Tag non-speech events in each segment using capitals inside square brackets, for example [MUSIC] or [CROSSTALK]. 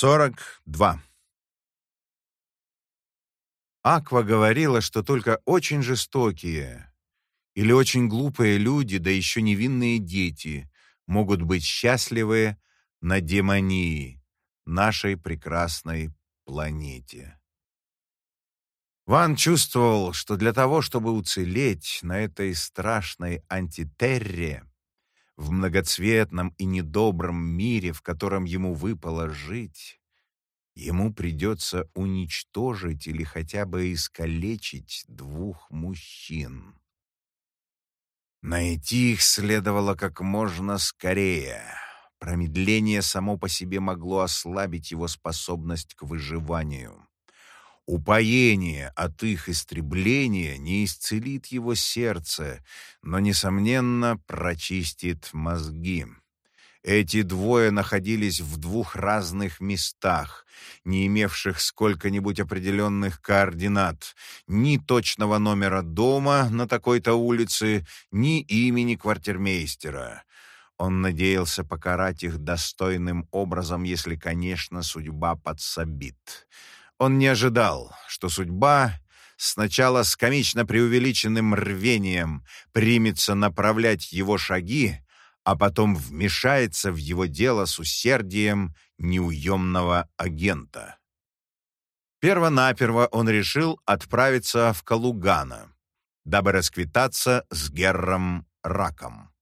42. Аква говорила, что только очень жестокие или очень глупые люди, да еще невинные дети, могут быть счастливы на демонии, нашей прекрасной планете. Ван чувствовал, что для того, чтобы уцелеть на этой страшной антитерре, в многоцветном и недобром мире, в котором ему выпало жить, ему придется уничтожить или хотя бы искалечить двух мужчин. Найти их следовало как можно скорее. Промедление само по себе могло ослабить его способность к выживанию. Упоение от их истребления не исцелит его сердце, но, несомненно, прочистит мозги. Эти двое находились в двух разных местах, не имевших сколько-нибудь определенных координат, ни точного номера дома на такой-то улице, ни имени квартирмейстера. Он надеялся покарать их достойным образом, если, конечно, судьба подсобит. Он не ожидал, что судьба сначала с комично преувеличенным рвением примется направлять его шаги, а потом вмешается в его дело с усердием неуемного агента. Первонаперво он решил отправиться в Калугана, дабы расквитаться с Герром Раком.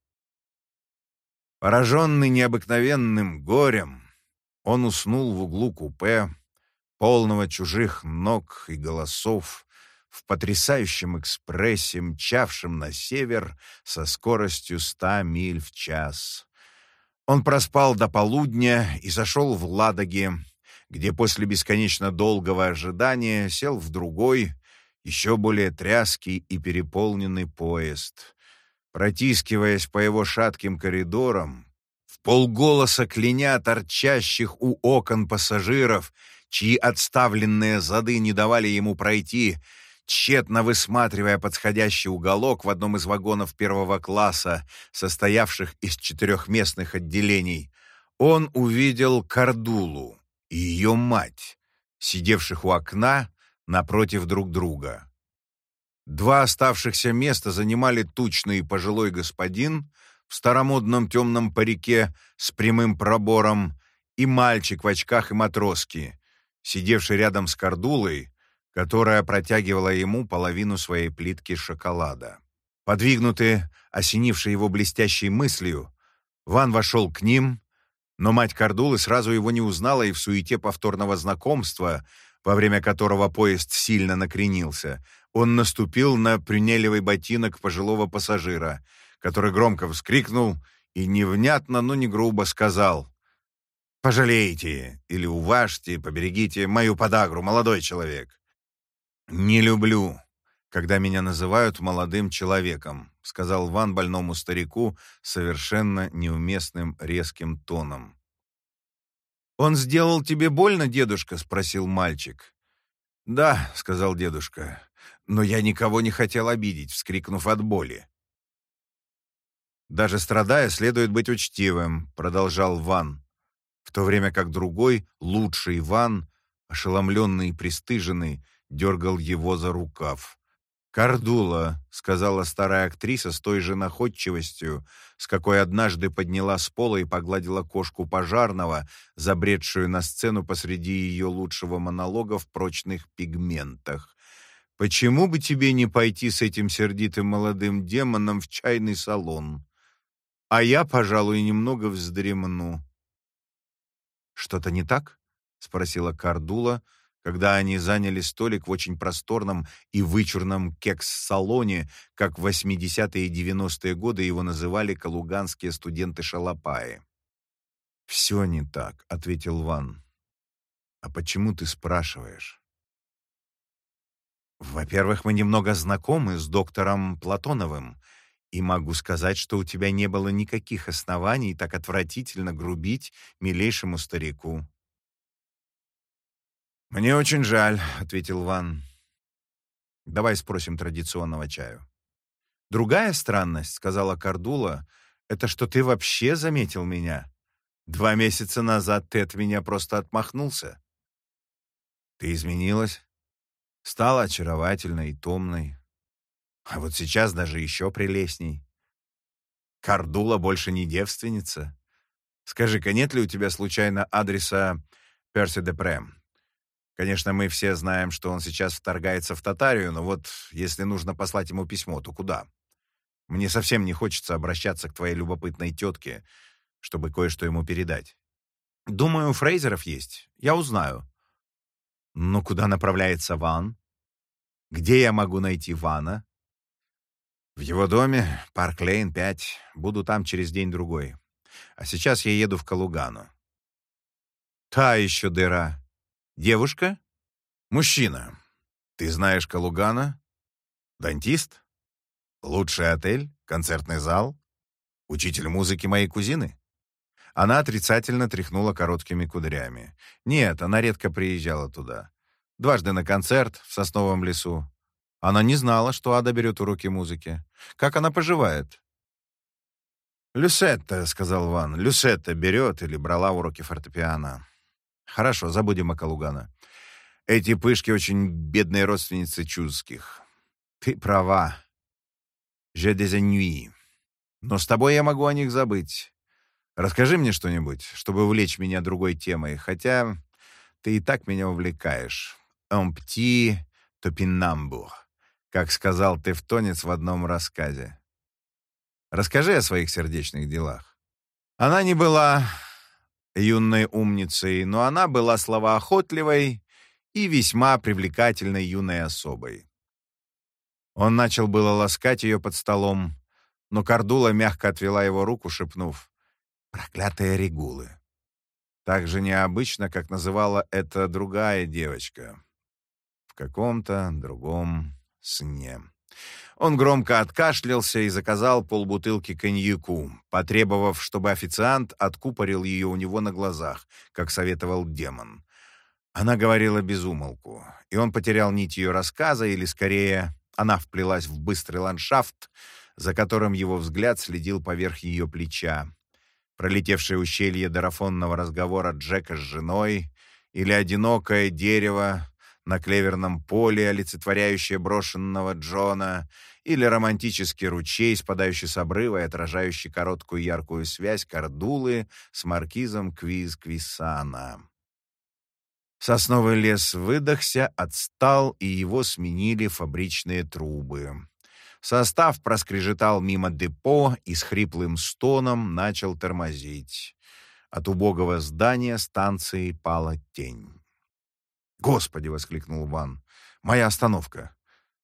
Пораженный необыкновенным горем, он уснул в углу купе, полного чужих ног и голосов, в потрясающем экспрессе, мчавшем на север со скоростью ста миль в час. Он проспал до полудня и зашел в Ладоге, где после бесконечно долгого ожидания сел в другой, еще более тряский и переполненный поезд. Протискиваясь по его шатким коридорам, в полголоса кляня торчащих у окон пассажиров, чьи отставленные зады не давали ему пройти, тщетно высматривая подходящий уголок в одном из вагонов первого класса, состоявших из четырехместных отделений, он увидел Кардулу и ее мать, сидевших у окна напротив друг друга. Два оставшихся места занимали тучный пожилой господин в старомодном темном парике с прямым пробором и мальчик в очках и матроски, сидевший рядом с Кардулой, которая протягивала ему половину своей плитки шоколада. Подвигнутый, осенивший его блестящей мыслью, Ван вошел к ним, но мать Кардулы сразу его не узнала и в суете повторного знакомства, во время которого поезд сильно накренился, он наступил на прюнелевый ботинок пожилого пассажира, который громко вскрикнул и невнятно, но не грубо сказал «Пожалейте или уважьте, поберегите мою подагру, молодой человек». «Не люблю, когда меня называют молодым человеком», сказал Ван больному старику совершенно неуместным резким тоном. «Он сделал тебе больно, дедушка?» — спросил мальчик. «Да», — сказал дедушка, — «но я никого не хотел обидеть», — вскрикнув от боли. «Даже страдая, следует быть учтивым», — продолжал Ван, в то время как другой, лучший Ван, ошеломленный и пристыженный, дергал его за рукав. «Кардула», — сказала старая актриса с той же находчивостью, с какой однажды подняла с пола и погладила кошку пожарного, забредшую на сцену посреди ее лучшего монолога в прочных пигментах. «Почему бы тебе не пойти с этим сердитым молодым демоном в чайный салон? А я, пожалуй, немного вздремну». «Что-то не так?» — спросила Кардула, — когда они заняли столик в очень просторном и вычурном кекс-салоне, как в 80-е и 90-е годы его называли калуганские студенты-шалопаи. «Все не так», — ответил Ван. «А почему ты спрашиваешь?» «Во-первых, мы немного знакомы с доктором Платоновым, и могу сказать, что у тебя не было никаких оснований так отвратительно грубить милейшему старику. «Мне очень жаль», — ответил Ван. «Давай спросим традиционного чаю». «Другая странность», — сказала Кардула, — «это что ты вообще заметил меня. Два месяца назад ты от меня просто отмахнулся. Ты изменилась, стала очаровательной и томной. А вот сейчас даже еще прелестней. Кардула больше не девственница. Скажи-ка, нет ли у тебя случайно адреса Перси де Прем? Конечно, мы все знаем, что он сейчас вторгается в Татарию, но вот если нужно послать ему письмо, то куда? Мне совсем не хочется обращаться к твоей любопытной тетке, чтобы кое-что ему передать. Думаю, у Фрейзеров есть. Я узнаю. Но куда направляется Ван? Где я могу найти Вана? В его доме, Парк Лейн, 5. Буду там через день-другой. А сейчас я еду в Калугану. Та еще дыра. Девушка? Мужчина. Ты знаешь Калугана? Дантист? Лучший отель? Концертный зал? Учитель музыки моей кузины? Она отрицательно тряхнула короткими кудрями. Нет, она редко приезжала туда. Дважды на концерт в Сосновом лесу. Она не знала, что Ада берет уроки музыки. Как она поживает? «Люсетта», — сказал Ван. «Люсетта берет или брала уроки фортепиано». «Хорошо, забудем о Калугана. Эти пышки очень бедные родственницы Чузских. Ты права. Je des Но с тобой я могу о них забыть. Расскажи мне что-нибудь, чтобы увлечь меня другой темой, хотя ты и так меня увлекаешь. Un petit topinambour, как сказал Тевтонец в одном рассказе. Расскажи о своих сердечных делах. Она не была юной умницей, но она была словоохотливой и весьма привлекательной юной особой. Он начал было ласкать ее под столом, но Кардула мягко отвела его руку, шепнув Проклятые регулы. Так же необычно, как называла это другая девочка. В каком-то другом сне. Он громко откашлялся и заказал полбутылки коньяку, потребовав, чтобы официант откупорил ее у него на глазах, как советовал демон. Она говорила без умолку, и он потерял нить ее рассказа, или, скорее, она вплелась в быстрый ландшафт, за которым его взгляд следил поверх ее плеча, пролетевшее ущелье дарафонного разговора Джека с женой или одинокое дерево на клеверном поле, олицетворяющее брошенного Джона, или романтический ручей, спадающий с обрыва и отражающий короткую яркую связь Кардулы с маркизом Квиз-Квисана. Сосновый лес выдохся, отстал, и его сменили фабричные трубы. Состав проскрежетал мимо депо и с хриплым стоном начал тормозить. От убогого здания станции пала тень. «Господи!» — воскликнул Ван. «Моя остановка!»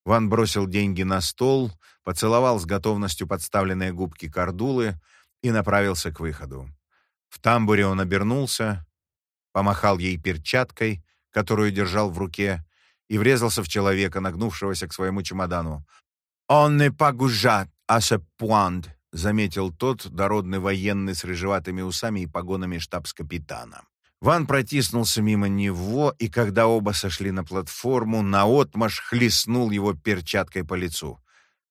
Ван бросил деньги на стол, поцеловал с готовностью подставленные губки Кардулы и направился к выходу. В тамбуре он обернулся, помахал ей перчаткой, которую держал в руке, и врезался в человека, нагнувшегося к своему чемодану. «Он не погужат, а пуант», — заметил тот, дородный военный с рыжеватыми усами и погонами штабс-капитана. Ван протиснулся мимо него, и когда оба сошли на платформу, наотмашь хлестнул его перчаткой по лицу.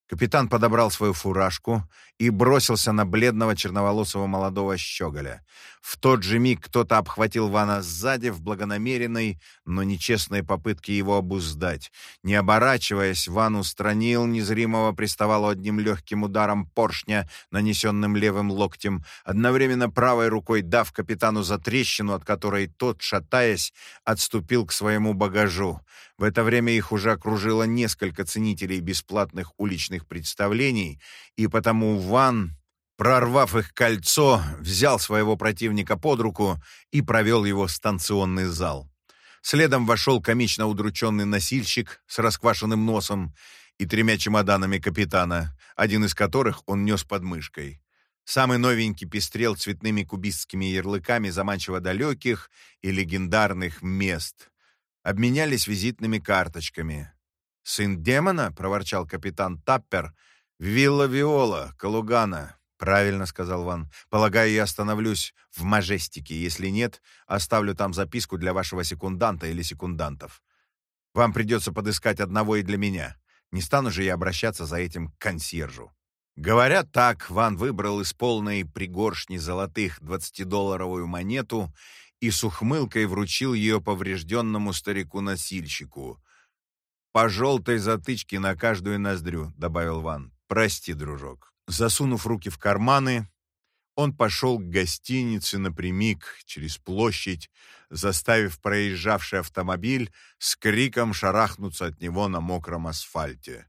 Капитан подобрал свою фуражку и бросился на бледного черноволосого молодого щеголя. В тот же миг кто-то обхватил Вана сзади в благонамеренной, но нечестной попытке его обуздать. Не оборачиваясь, Ван устранил незримого приставал одним легким ударом поршня, нанесенным левым локтем, одновременно правой рукой дав капитану за трещину, от которой тот, шатаясь, отступил к своему багажу. В это время их уже окружило несколько ценителей бесплатных уличных представлений, и потому Ван, прорвав их кольцо, взял своего противника под руку и провел его в станционный зал. Следом вошел комично удрученный носильщик с расквашенным носом и тремя чемоданами капитана, один из которых он нес под мышкой. Самый новенький пестрел цветными кубистскими ярлыками заманчиво далеких и легендарных мест. Обменялись визитными карточками. «Сын демона?» — проворчал капитан Таппер — «Вилла Виола, Калугана», — правильно сказал Ван. «Полагаю, я остановлюсь в Мажестике. Если нет, оставлю там записку для вашего секунданта или секундантов. Вам придется подыскать одного и для меня. Не стану же я обращаться за этим к консьержу». Говоря так, Ван выбрал из полной пригоршни золотых двадцатидолларовую монету и с ухмылкой вручил ее поврежденному старику-носильщику. «По желтой затычке на каждую ноздрю», — добавил Ван. «Прости, дружок». Засунув руки в карманы, он пошел к гостинице напрямик через площадь, заставив проезжавший автомобиль с криком шарахнуться от него на мокром асфальте.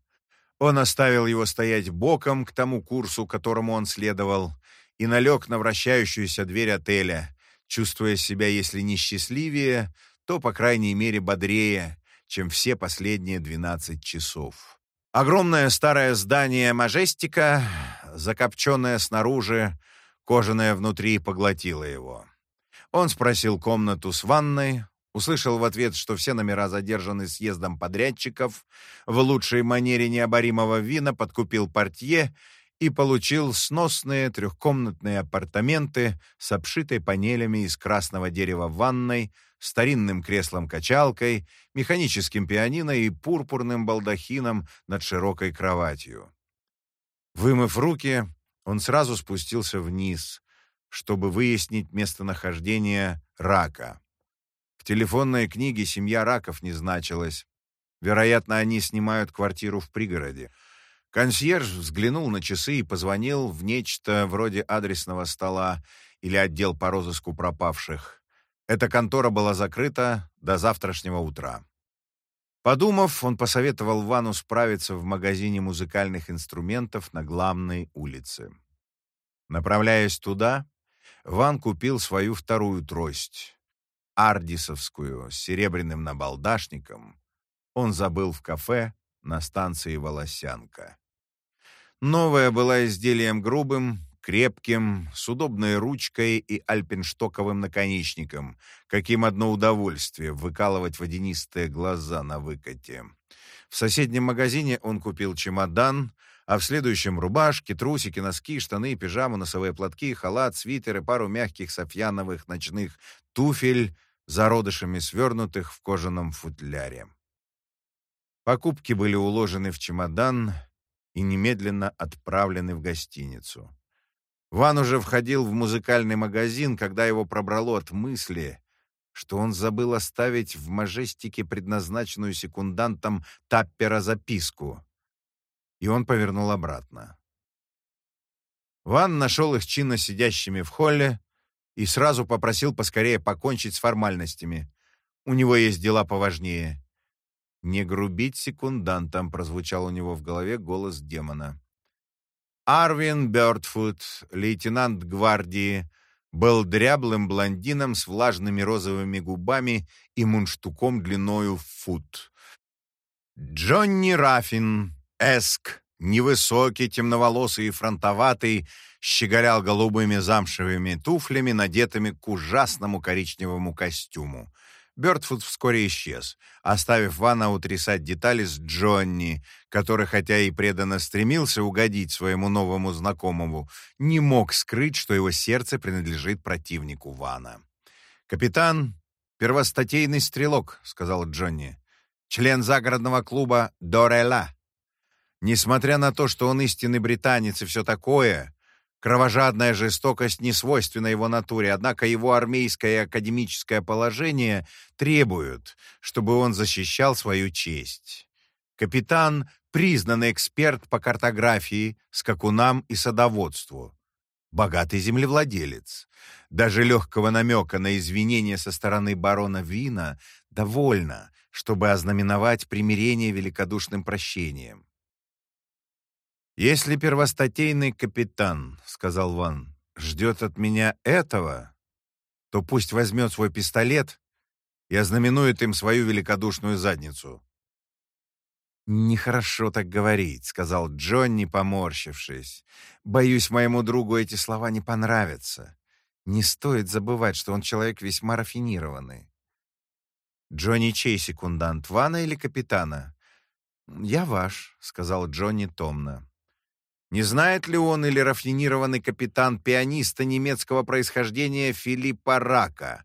Он оставил его стоять боком к тому курсу, которому он следовал, и налег на вращающуюся дверь отеля, чувствуя себя, если не счастливее, то, по крайней мере, бодрее, чем все последние 12 часов. Огромное старое здание «Мажестика», закопченное снаружи, кожаное внутри, поглотило его. Он спросил комнату с ванной, Услышал в ответ, что все номера задержаны съездом подрядчиков, в лучшей манере необоримого вина подкупил портье и получил сносные трехкомнатные апартаменты с обшитой панелями из красного дерева ванной, старинным креслом-качалкой, механическим пианино и пурпурным балдахином над широкой кроватью. Вымыв руки, он сразу спустился вниз, чтобы выяснить местонахождение рака. В телефонной книге семья Раков не значилась. Вероятно, они снимают квартиру в пригороде. Консьерж взглянул на часы и позвонил в нечто вроде адресного стола или отдел по розыску пропавших. Эта контора была закрыта до завтрашнего утра. Подумав, он посоветовал Вану справиться в магазине музыкальных инструментов на главной улице. Направляясь туда, Ван купил свою вторую трость ардисовскую с серебряным набалдашником он забыл в кафе на станции Волосянка. Новая была изделием грубым, крепким, с удобной ручкой и альпенштоковым наконечником, каким одно удовольствие выкалывать водянистые глаза на выкате. В соседнем магазине он купил чемодан, а в следующем рубашки, трусики, носки, штаны, пижаму, носовые платки, халат, свитер и пару мягких софьяновых ночных туфель зародышами свернутых в кожаном футляре. Покупки были уложены в чемодан и немедленно отправлены в гостиницу. Ван уже входил в музыкальный магазин, когда его пробрало от мысли, что он забыл оставить в мажестике предназначенную секундантом Таппера записку, и он повернул обратно. Ван нашел их чинно сидящими в холле, и сразу попросил поскорее покончить с формальностями. У него есть дела поважнее. «Не грубить секундантам», — прозвучал у него в голове голос демона. Арвин Бёрдфуд, лейтенант гвардии, был дряблым блондином с влажными розовыми губами и мунштуком длиною в фут. Джонни Раффин, эск, невысокий, темноволосый и фронтоватый, щеголял голубыми замшевыми туфлями, надетыми к ужасному коричневому костюму. Бёрдфуд вскоре исчез, оставив Вана утрясать детали с Джонни, который, хотя и преданно стремился угодить своему новому знакомому, не мог скрыть, что его сердце принадлежит противнику Вана. «Капитан — первостатейный стрелок», — сказал Джонни. «Член загородного клуба «Дорела». Несмотря на то, что он истинный британец и все такое, Кровожадная жестокость не свойственна его натуре, однако его армейское и академическое положение требуют, чтобы он защищал свою честь. Капитан — признанный эксперт по картографии, скакунам и садоводству. Богатый землевладелец. Даже легкого намека на извинения со стороны барона Вина довольно, чтобы ознаменовать примирение великодушным прощением. «Если первостатейный капитан, — сказал Ван, — ждет от меня этого, то пусть возьмет свой пистолет и ознаменует им свою великодушную задницу». «Нехорошо так говорить», — сказал Джонни, поморщившись. «Боюсь, моему другу эти слова не понравятся. Не стоит забывать, что он человек весьма рафинированный». «Джонни чей секундант, Вана или капитана?» «Я ваш», — сказал Джонни томно. Не знает ли он или рафинированный капитан пианиста немецкого происхождения Филиппа Рака?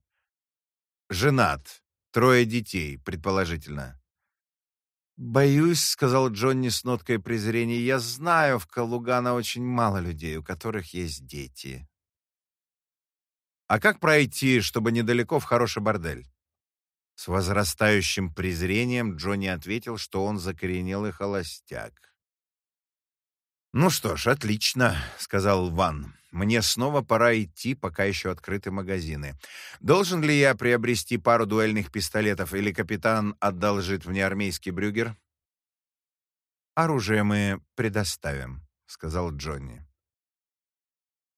Женат. Трое детей, предположительно. «Боюсь», — сказал Джонни с ноткой презрения, — «я знаю, в Калугана очень мало людей, у которых есть дети». «А как пройти, чтобы недалеко в хороший бордель?» С возрастающим презрением Джонни ответил, что он закоренелый холостяк. «Ну что ж, отлично», — сказал Ван. «Мне снова пора идти, пока еще открыты магазины. Должен ли я приобрести пару дуэльных пистолетов, или капитан одолжит мне армейский брюгер?» «Оружие мы предоставим», — сказал Джонни.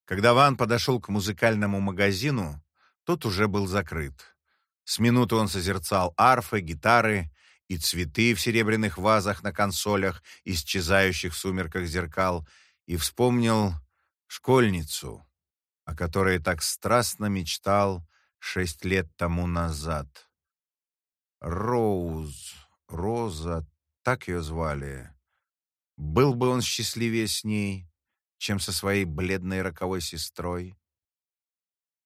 Когда Ван подошел к музыкальному магазину, тот уже был закрыт. С минуты он созерцал арфы, гитары и цветы в серебряных вазах на консолях, исчезающих в сумерках зеркал, и вспомнил школьницу, о которой так страстно мечтал шесть лет тому назад. Роуз, Роза, так ее звали. Был бы он счастливее с ней, чем со своей бледной роковой сестрой.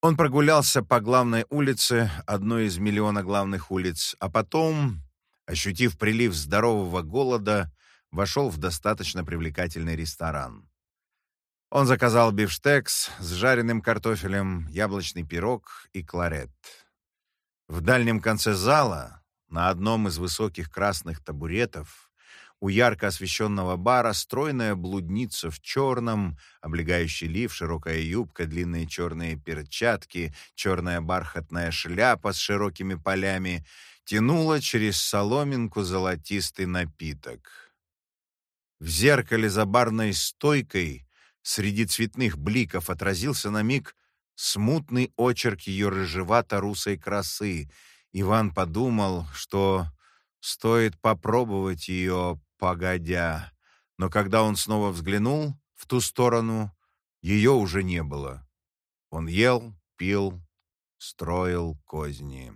Он прогулялся по главной улице, одной из миллиона главных улиц, а потом, ощутив прилив здорового голода, вошел в достаточно привлекательный ресторан. Он заказал бифштекс с жареным картофелем, яблочный пирог и кларет. В дальнем конце зала, на одном из высоких красных табуретов, у ярко освещенного бара стройная блудница в черном, облегающий лиф, широкая юбка, длинные черные перчатки, черная бархатная шляпа с широкими полями тянула через соломинку золотистый напиток. В зеркале за барной стойкой среди цветных бликов отразился на миг смутный очерк ее рыжевато-русой красы. Иван подумал, что стоит попробовать ее погодя. Но когда он снова взглянул в ту сторону, ее уже не было. Он ел, пил, строил козни.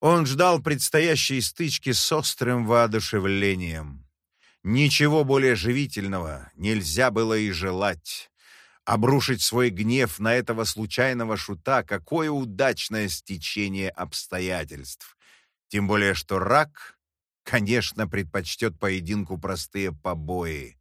Он ждал предстоящей стычки с острым воодушевлением. Ничего более живительного нельзя было и желать. Обрушить свой гнев на этого случайного шута — какое удачное стечение обстоятельств. Тем более, что рак конечно, предпочтет поединку простые побои.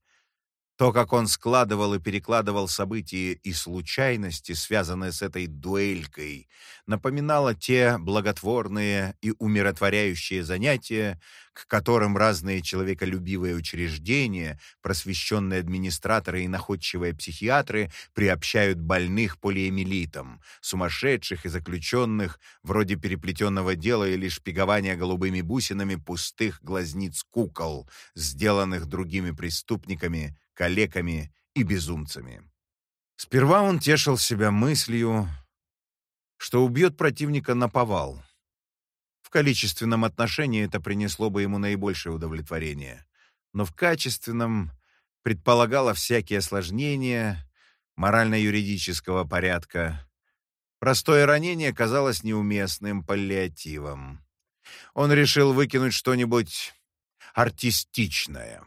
То, как он складывал и перекладывал события и случайности, связанные с этой дуэлькой, напоминало те благотворные и умиротворяющие занятия, к которым разные человеколюбивые учреждения, просвещенные администраторы и находчивые психиатры приобщают больных полиэмилитом, сумасшедших и заключенных, вроде переплетенного дела или шпигования голубыми бусинами пустых глазниц кукол, сделанных другими преступниками, калеками и безумцами. Сперва он тешил себя мыслью, что убьет противника на повал. В количественном отношении это принесло бы ему наибольшее удовлетворение, но в качественном предполагало всякие осложнения морально-юридического порядка. Простое ранение казалось неуместным паллиативом. Он решил выкинуть что-нибудь артистичное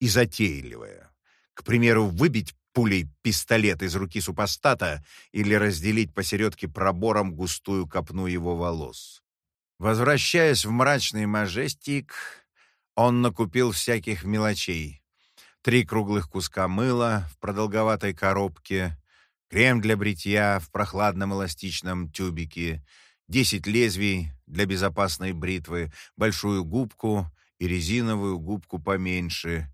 и затейливое. К примеру, выбить пулей пистолет из руки супостата или разделить посередке пробором густую копну его волос. Возвращаясь в мрачный мажестик, он накупил всяких мелочей. Три круглых куска мыла в продолговатой коробке, крем для бритья в прохладном эластичном тюбике, десять лезвий для безопасной бритвы, большую губку и резиновую губку поменьше,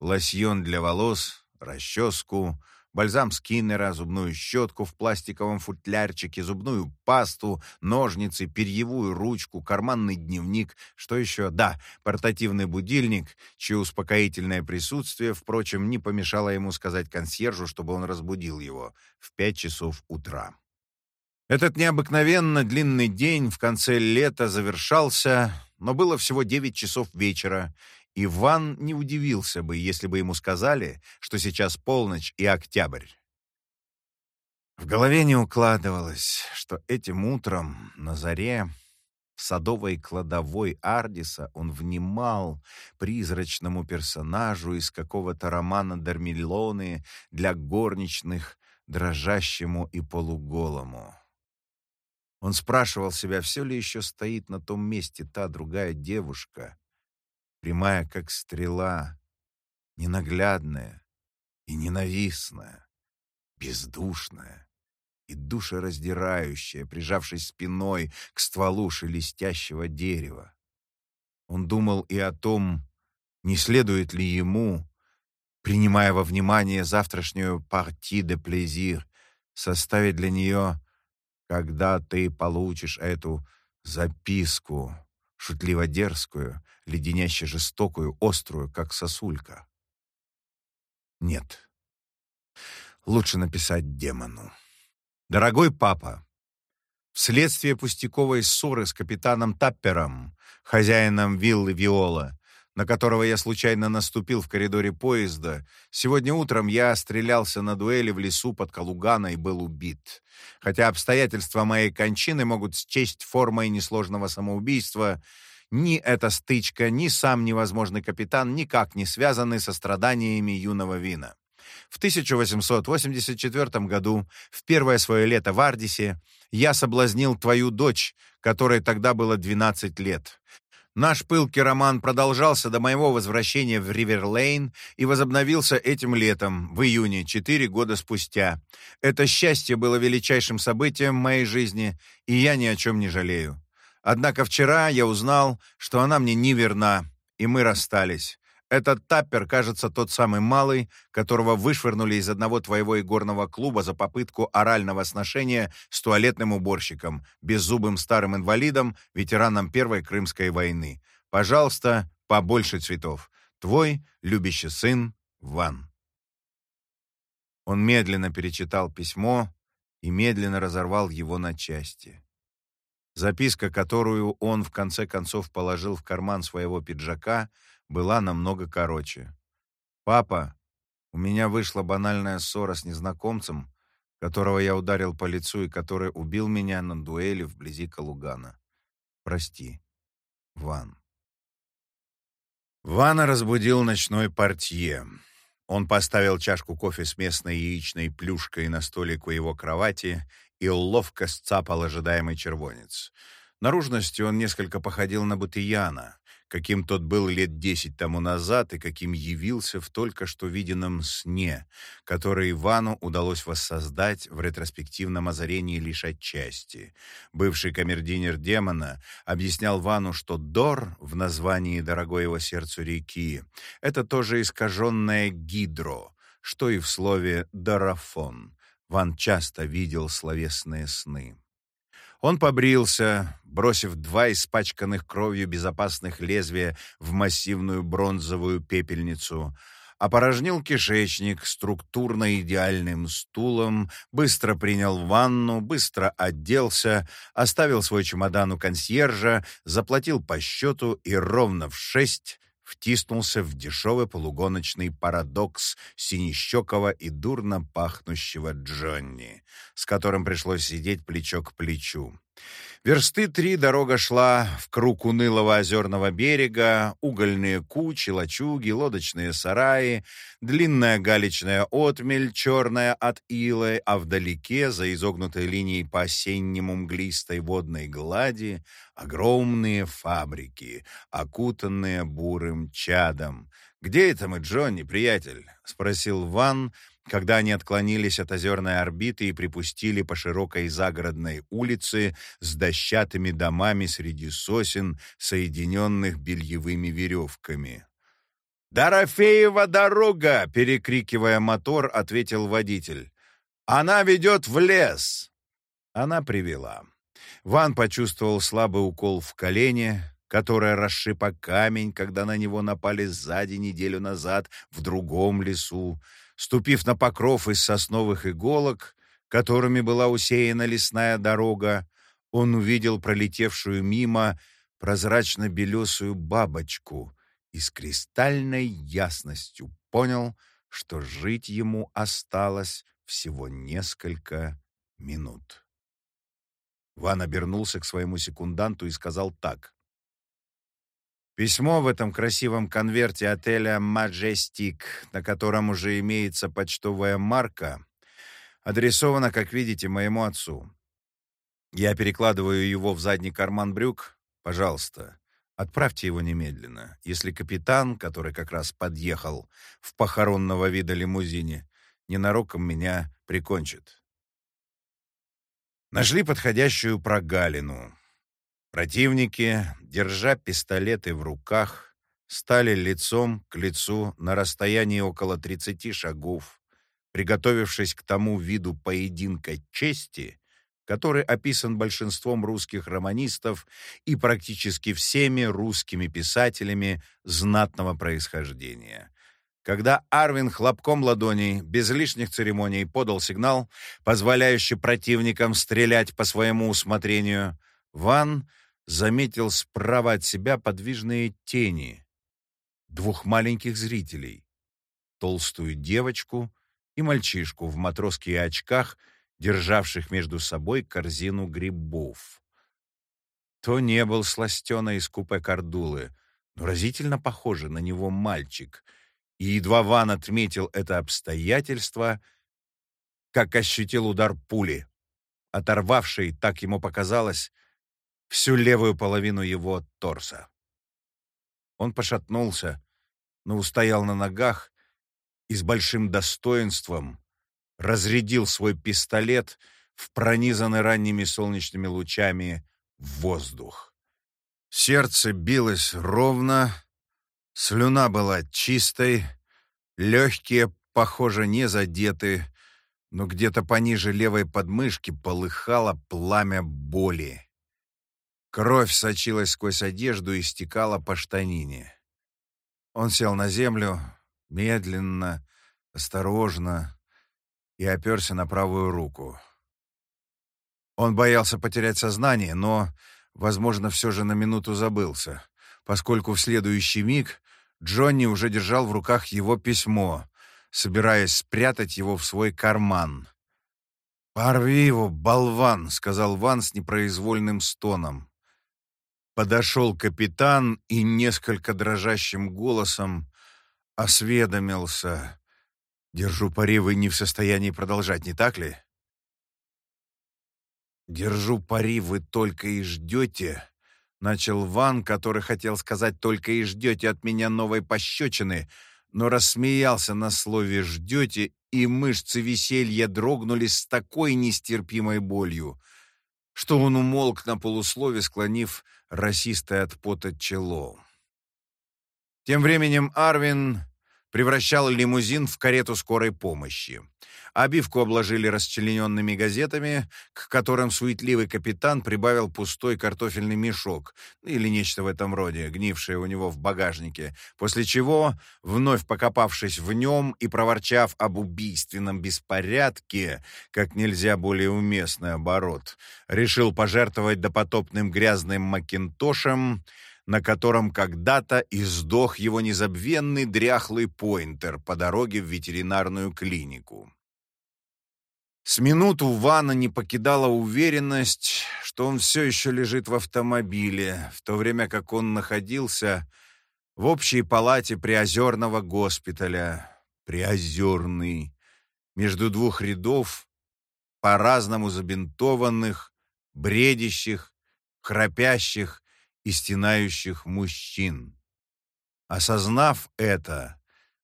лосьон для волос, расческу, бальзам Скиннера, зубную щетку в пластиковом футлярчике, зубную пасту, ножницы, перьевую ручку, карманный дневник, что еще? Да, портативный будильник, чье успокоительное присутствие, впрочем, не помешало ему сказать консьержу, чтобы он разбудил его в пять часов утра. Этот необыкновенно длинный день в конце лета завершался, но было всего девять часов вечера, Иван не удивился бы, если бы ему сказали, что сейчас полночь и октябрь. В голове не укладывалось, что этим утром на заре в садовой кладовой Ардиса он внимал призрачному персонажу из какого-то романа Дармиллоны для горничных, дрожащему и полуголому. Он спрашивал себя, все ли еще стоит на том месте та другая девушка, прямая, как стрела, ненаглядная и ненавистная, бездушная и душераздирающая, прижавшись спиной к стволу шелестящего дерева. Он думал и о том, не следует ли ему, принимая во внимание завтрашнюю «парти де плезир», составить для нее, когда ты получишь эту записку, шутливо-дерзкую, леденяще жестокую, острую, как сосулька. Нет. Лучше написать демону. «Дорогой папа, вследствие пустяковой ссоры с капитаном Таппером, хозяином виллы Виола, на которого я случайно наступил в коридоре поезда, сегодня утром я стрелялся на дуэли в лесу под Калугана и был убит. Хотя обстоятельства моей кончины могут счесть формой несложного самоубийства, ни эта стычка, ни сам невозможный капитан никак не связаны со страданиями юного вина. В 1884 году, в первое свое лето в Ардисе, я соблазнил твою дочь, которой тогда было 12 лет. Наш пылкий роман продолжался до моего возвращения в Риверлейн и возобновился этим летом, в июне, четыре года спустя. Это счастье было величайшим событием в моей жизни, и я ни о чем не жалею. Однако вчера я узнал, что она мне не верна, и мы расстались. Этот таппер, кажется, тот самый малый, которого вышвырнули из одного твоего игорного клуба за попытку орального сношения с туалетным уборщиком, беззубым старым инвалидом, ветераном Первой Крымской войны. Пожалуйста, побольше цветов. Твой любящий сын Ван. Он медленно перечитал письмо и медленно разорвал его на части. Записка, которую он в конце концов положил в карман своего пиджака, была намного короче. «Папа, у меня вышла банальная ссора с незнакомцем, которого я ударил по лицу и который убил меня на дуэли вблизи Калугана. Прости, Ван». Вана разбудил ночной портье. Он поставил чашку кофе с местной яичной плюшкой на столик у его кровати и ловко сцапал ожидаемый червонец. Наружностью он несколько походил на Бутыяна, каким тот был лет десять тому назад и каким явился в только что виденном сне, который Ивану удалось воссоздать в ретроспективном озарении лишь отчасти. Бывший камердинер демона объяснял Вану, что Дор в названии дорогой его сердцу реки — это тоже искаженное гидро, что и в слове «дарафон». Ван часто видел словесные сны. Он побрился, бросив два испачканных кровью безопасных лезвия в массивную бронзовую пепельницу, опорожнил кишечник структурно идеальным стулом, быстро принял ванну, быстро оделся, оставил свой чемодан у консьержа, заплатил по счету и ровно в шесть втиснулся в дешевый полугоночный парадокс синещекого и дурно пахнущего Джонни, с которым пришлось сидеть плечо к плечу. Версты три дорога шла в круг унылого озерного берега, угольные кучи, лачуги, лодочные сараи, длинная галечная отмель, черная от илы, а вдалеке, за изогнутой линией по осеннему мглистой водной глади, огромные фабрики, окутанные бурым чадом. «Где это мы, Джонни, приятель?» — спросил Ван, когда они отклонились от озерной орбиты и припустили по широкой загородной улице с дощатыми домами среди сосен, соединенных бельевыми веревками. «Дорофеева дорога!» — перекрикивая мотор, ответил водитель. «Она ведет в лес!» Она привела. Ван почувствовал слабый укол в колене, которое расшиб камень, когда на него напали сзади неделю назад в другом лесу. Ступив на покров из сосновых иголок, которыми была усеяна лесная дорога, он увидел пролетевшую мимо прозрачно-белесую бабочку и с кристальной ясностью понял, что жить ему осталось всего несколько минут. Ван обернулся к своему секунданту и сказал так. Письмо в этом красивом конверте отеля «Маджестик», на котором уже имеется почтовая марка, адресовано, как видите, моему отцу. Я перекладываю его в задний карман брюк. Пожалуйста, Отправьте его немедленно, если капитан, который как раз подъехал в похоронного вида лимузине, ненароком меня прикончит. Нашли подходящую прогалину. Противники, держа пистолеты в руках, стали лицом к лицу на расстоянии около 30 шагов, приготовившись к тому виду поединка чести, который описан большинством русских романистов и практически всеми русскими писателями знатного происхождения. Когда Арвин хлопком ладоней, без лишних церемоний, подал сигнал, позволяющий противникам стрелять по своему усмотрению, Ван заметил справа от себя подвижные тени двух маленьких зрителей, толстую девочку и мальчишку в матросских очках — державших между собой корзину грибов. То не был сластена из купе Кардулы, но разительно похожий на него мальчик, и едва Ван отметил это обстоятельство, как ощутил удар пули, оторвавший, так ему показалось, всю левую половину его торса. Он пошатнулся, но устоял на ногах и с большим достоинством разрядил свой пистолет в пронизанный ранними солнечными лучами воздух. Сердце билось ровно, слюна была чистой, легкие, похоже, не задеты, но где-то пониже левой подмышки полыхало пламя боли. Кровь сочилась сквозь одежду и стекала по штанине. Он сел на землю, медленно, осторожно, и оперся на правую руку. Он боялся потерять сознание, но, возможно, все же на минуту забылся, поскольку в следующий миг Джонни уже держал в руках его письмо, собираясь спрятать его в свой карман. «Порви его, болван!» — сказал Ван с непроизвольным стоном. Подошел капитан и несколько дрожащим голосом осведомился, Держу пари, вы не в состоянии продолжать, не так ли? Держу пари, вы только и ждете, начал Ван, который хотел сказать только и ждете от меня новой пощечины, но рассмеялся на слове «ждете», и мышцы веселья дрогнули с такой нестерпимой болью, что он умолк на полуслове, склонив расистое от пота чело. Тем временем Арвин превращал лимузин в карету скорой помощи. Обивку обложили расчлененными газетами, к которым суетливый капитан прибавил пустой картофельный мешок или нечто в этом роде, гнившее у него в багажнике, после чего, вновь покопавшись в нем и проворчав об убийственном беспорядке, как нельзя более уместный оборот, решил пожертвовать допотопным грязным макинтошем, на котором когда-то издох его незабвенный дряхлый поинтер по дороге в ветеринарную клинику. С минуту Вана не покидала уверенность, что он все еще лежит в автомобиле, в то время как он находился в общей палате Приозерного госпиталя. Приозерный. Между двух рядов, по-разному забинтованных, бредящих, храпящих и стенающих мужчин. Осознав это,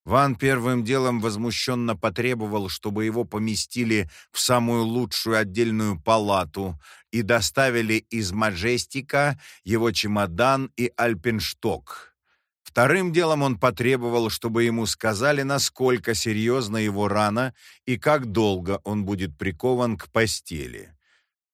Ван первым делом возмущенно потребовал, чтобы его поместили в самую лучшую отдельную палату и доставили из Маджестика его чемодан и альпеншток. Вторым делом он потребовал, чтобы ему сказали, насколько серьезна его рана и как долго он будет прикован к постели.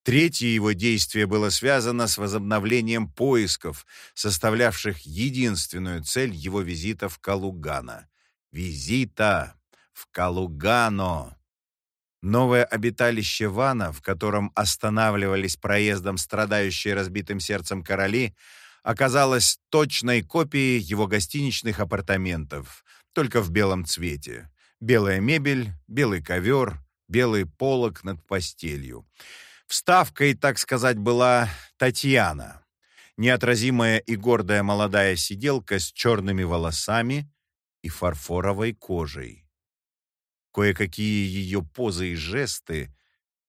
Третье его действие было связано с возобновлением поисков, составлявших единственную цель его визита в Калугана. Визита в Калугано. Новое обиталище Вана, в котором останавливались проездом страдающие разбитым сердцем короли, оказалось точной копией его гостиничных апартаментов, только в белом цвете. Белая мебель, белый ковер, белый полог над постелью. Вставкой, так сказать, была Татьяна, неотразимая и гордая молодая сиделка с черными волосами и фарфоровой кожей. Кое-какие ее позы и жесты,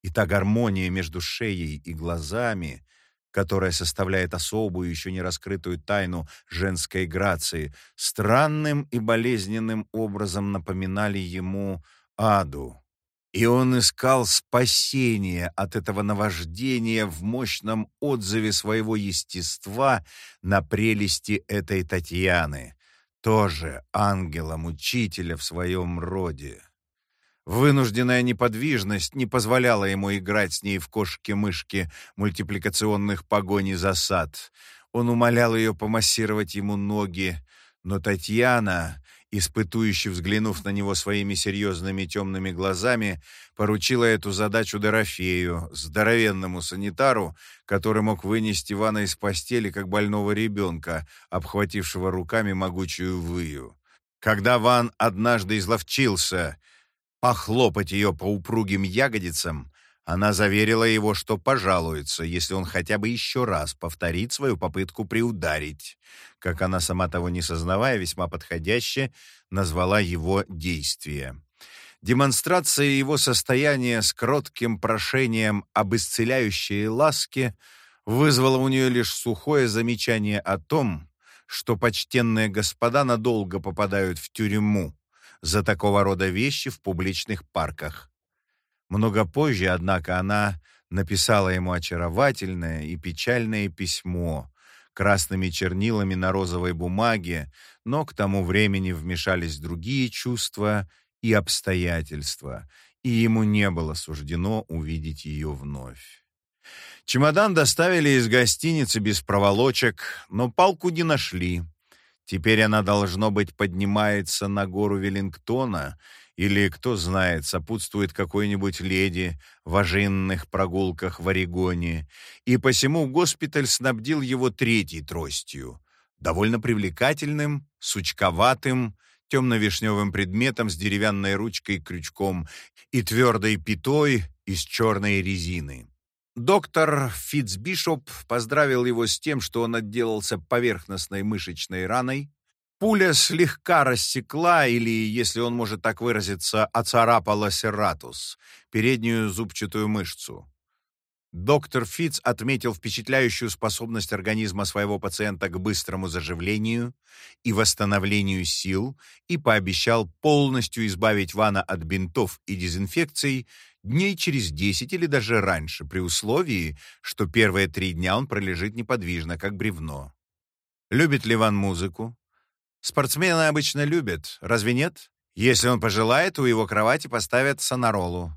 и та гармония между шеей и глазами, которая составляет особую, еще не раскрытую тайну женской грации, странным и болезненным образом напоминали ему аду. И он искал спасения от этого наваждения в мощном отзыве своего естества на прелести этой Татьяны, тоже ангела-мучителя в своем роде. Вынужденная неподвижность не позволяла ему играть с ней в кошки-мышки мультипликационных погоней засад. Он умолял ее помассировать ему ноги, но Татьяна, испытующе взглянув на него своими серьезными темными глазами, поручила эту задачу Дорофею, здоровенному санитару, который мог вынести Ивана из постели, как больного ребенка, обхватившего руками могучую выю. Когда Ван однажды изловчился похлопать ее по упругим ягодицам, она заверила его, что пожалуется, если он хотя бы еще раз повторит свою попытку приударить, как она, сама того не сознавая, весьма подходяще назвала его действие. Демонстрация его состояния с кротким прошением об исцеляющей ласке вызвала у нее лишь сухое замечание о том, что почтенные господа надолго попадают в тюрьму, за такого рода вещи в публичных парках. Много позже, однако, она написала ему очаровательное и печальное письмо красными чернилами на розовой бумаге, но к тому времени вмешались другие чувства и обстоятельства, и ему не было суждено увидеть ее вновь. Чемодан доставили из гостиницы без проволочек, но палку не нашли. Теперь она, должно быть, поднимается на гору Веллингтона или, кто знает, сопутствует какой-нибудь леди в ожинных прогулках в Орегоне, и посему госпиталь снабдил его третьей тростью, довольно привлекательным, сучковатым, темно-вишневым предметом с деревянной ручкой и крючком и твердой пятой из черной резины. Доктор Фитцбишоп поздравил его с тем, что он отделался поверхностной мышечной раной. Пуля слегка рассекла, или, если он может так выразиться, оцарапала серратус, переднюю зубчатую мышцу. Доктор Фитц отметил впечатляющую способность организма своего пациента к быстрому заживлению и восстановлению сил и пообещал полностью избавить Вана от бинтов и дезинфекций дней через десять или даже раньше, при условии, что первые три дня он пролежит неподвижно, как бревно. Любит ли Ван музыку? Спортсмены обычно любят, разве нет? Если он пожелает, у его кровати поставят сонаролу.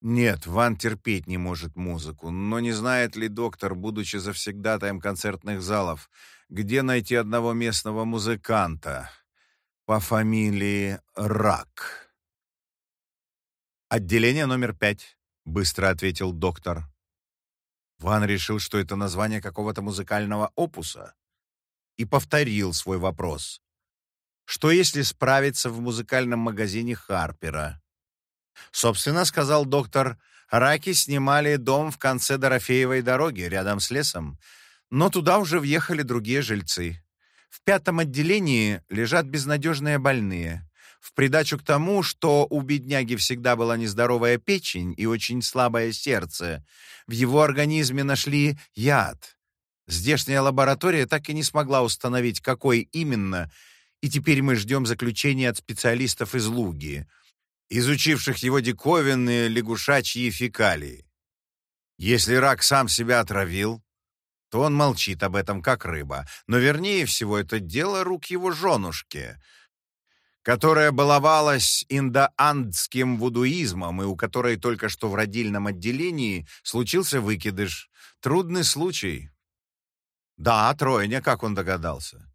Нет, Ван терпеть не может музыку, но не знает ли доктор, будучи завсегдатаем концертных залов, где найти одного местного музыканта по фамилии Рак? «Отделение номер пять», — быстро ответил доктор. Ван решил, что это название какого-то музыкального опуса, и повторил свой вопрос. Что если справиться в музыкальном магазине Харпера? Собственно, сказал доктор, раки снимали дом в конце Дорофеевой дороги, рядом с лесом, но туда уже въехали другие жильцы. В пятом отделении лежат безнадежные больные. В придачу к тому, что у бедняги всегда была нездоровая печень и очень слабое сердце, в его организме нашли яд. Здешняя лаборатория так и не смогла установить, какой именно, и теперь мы ждем заключения от специалистов из Луги — изучивших его диковинные лягушачьи фекалии. Если рак сам себя отравил, то он молчит об этом, как рыба. Но вернее всего, это дело рук его женушки, которая баловалась индоандским вудуизмом и у которой только что в родильном отделении случился выкидыш. Трудный случай. Да, тройня, как он догадался.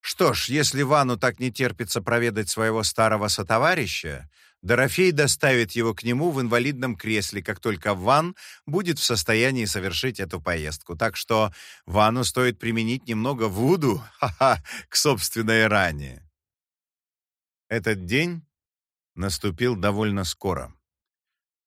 Что ж, если Вану так не терпится проведать своего старого сотоварища, Дорофей доставит его к нему в инвалидном кресле, как только Ван будет в состоянии совершить эту поездку. Так что Вану стоит применить немного вуду [LAUGHS] ха-ха, к собственной ране. Этот день наступил довольно скоро.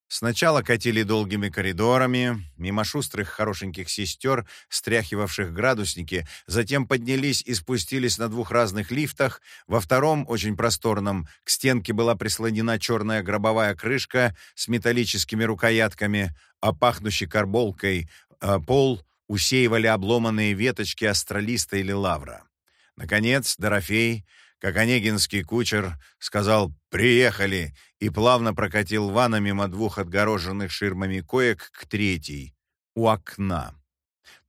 Сначала катили долгими коридорами, мимо шустрых хорошеньких сестер, стряхивавших градусники, затем поднялись и спустились на двух разных лифтах, во втором, очень просторном, к стенке была прислонена черная гробовая крышка с металлическими рукоятками, а пахнущий карболкой а пол усеивали обломанные веточки астролиста или лавра. Наконец, Дорофей, как онегинский кучер, сказал «Приехали!» и плавно прокатил вана мимо двух отгороженных ширмами коек к третьей, у окна.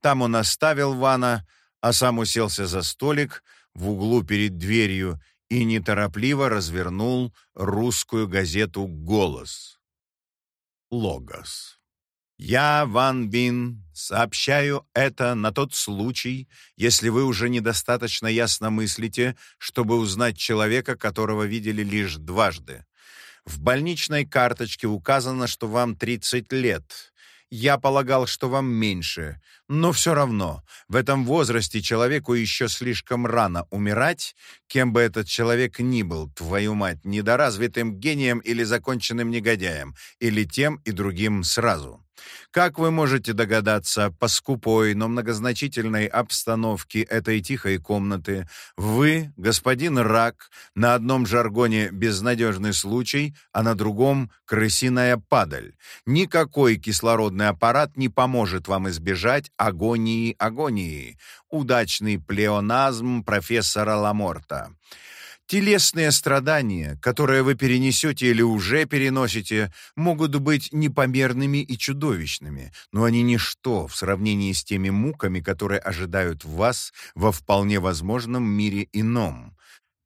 Там он оставил вана, а сам уселся за столик в углу перед дверью и неторопливо развернул русскую газету «Голос». Логос. «Я, Ван Бин, сообщаю это на тот случай, если вы уже недостаточно ясно мыслите, чтобы узнать человека, которого видели лишь дважды. В больничной карточке указано, что вам 30 лет. Я полагал, что вам меньше, но все равно, в этом возрасте человеку еще слишком рано умирать, кем бы этот человек ни был, твою мать, недоразвитым гением или законченным негодяем, или тем и другим сразу. Как вы можете догадаться, по скупой, но многозначительной обстановке этой тихой комнаты, вы, господин Рак, на одном жаргоне «безнадежный случай», а на другом «крысиная падаль». Никакой кислородный аппарат не поможет вам избежать агонии агонии. Удачный плеоназм профессора Ламорта. Телесные страдания, которые вы перенесете или уже переносите, могут быть непомерными и чудовищными, но они ничто в сравнении с теми муками, которые ожидают вас во вполне возможном мире ином.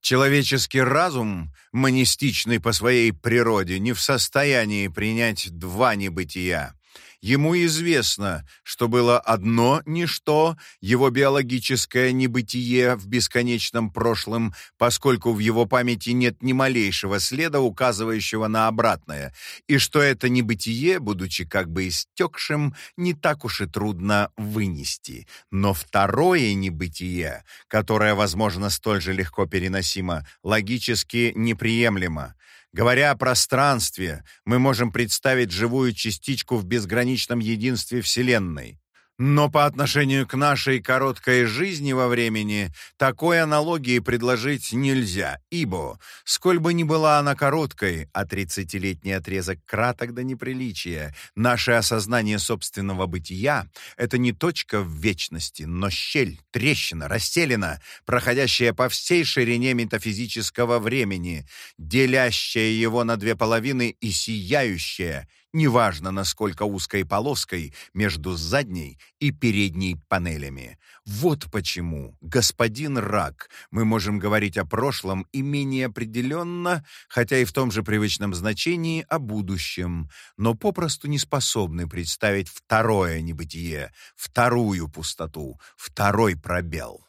Человеческий разум, монистичный по своей природе, не в состоянии принять два небытия. Ему известно, что было одно ничто, его биологическое небытие в бесконечном прошлом, поскольку в его памяти нет ни малейшего следа, указывающего на обратное, и что это небытие, будучи как бы истекшим, не так уж и трудно вынести. Но второе небытие, которое, возможно, столь же легко переносимо, логически неприемлемо. Говоря о пространстве, мы можем представить живую частичку в безграничном единстве Вселенной. Но по отношению к нашей короткой жизни во времени такой аналогии предложить нельзя, ибо, сколь бы ни была она короткой, а тридцатилетний отрезок краток до неприличия, наше осознание собственного бытия — это не точка в вечности, но щель, трещина, расселена, проходящая по всей ширине метафизического времени, делящая его на две половины и сияющая — неважно насколько узкой полоской между задней и передней панелями. Вот почему, господин Рак, мы можем говорить о прошлом и менее определенно, хотя и в том же привычном значении, о будущем, но попросту не способны представить второе небытие, вторую пустоту, второй пробел.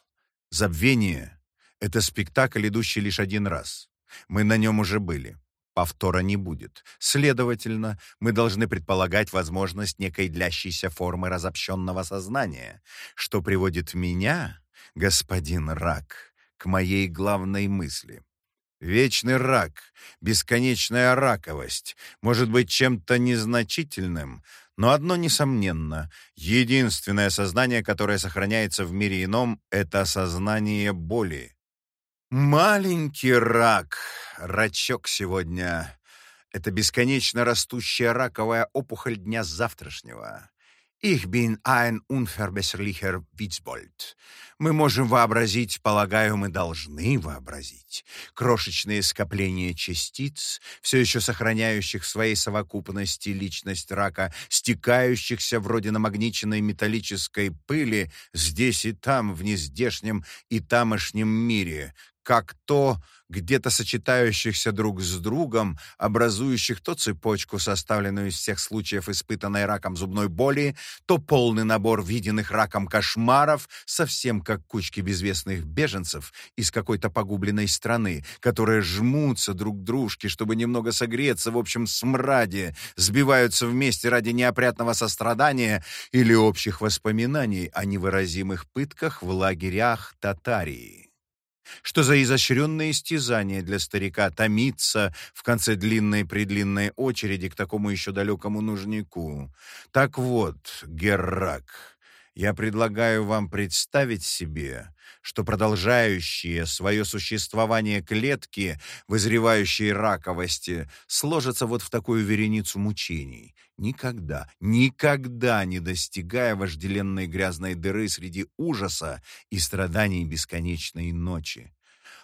Забвение — это спектакль, идущий лишь один раз. Мы на нем уже были. Повтора не будет. Следовательно, мы должны предполагать возможность некой длящейся формы разобщенного сознания, что приводит меня, господин Рак, к моей главной мысли. Вечный рак, бесконечная раковость, может быть чем-то незначительным, но одно несомненно, единственное сознание, которое сохраняется в мире ином, это сознание боли. Маленький рак, рачок сегодня. Это бесконечно растущая раковая опухоль дня завтрашнего. Ich bin ein unverbesserlicher Witzbold. Мы можем вообразить, полагаю, мы должны вообразить, крошечные скопления частиц, все еще сохраняющих в своей совокупности личность рака, стекающихся вроде намагниченной металлической пыли здесь и там, в нездешнем и тамошнем мире, как то где-то сочетающихся друг с другом, образующих то цепочку, составленную из всех случаев испытанной раком зубной боли, то полный набор виденных раком кошмаров, совсем как кучки безвестных беженцев из какой-то погубленной страны, которые жмутся друг к дружке, чтобы немного согреться в общем смраде, сбиваются вместе ради неопрятного сострадания или общих воспоминаний о невыразимых пытках в лагерях Татарии. Что за изощренное истязание для старика томиться в конце длинной-предлинной очереди к такому еще далекому нужнику? Так вот, Геррак, я предлагаю вам представить себе, что продолжающие свое существование клетки, вызревающие раковости, сложатся вот в такую вереницу мучений, никогда, никогда не достигая вожделенной грязной дыры среди ужаса и страданий бесконечной ночи.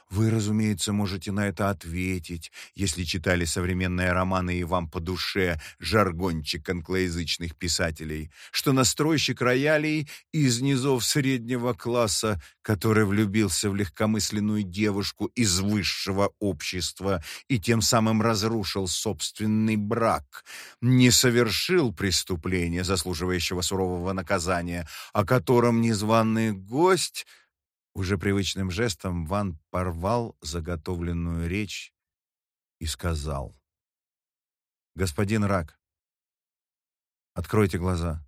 Вы, разумеется, можете на это ответить, если читали современные романы и вам по душе жаргончик англоязычных писателей, что настройщик роялей из низов среднего класса, который влюбился в легкомысленную девушку из высшего общества и тем самым разрушил собственный брак, не совершил преступления, заслуживающего сурового наказания, о котором незваный гость уже привычным жестом Ван порвал заготовленную речь и сказал. «Господин Рак, откройте глаза.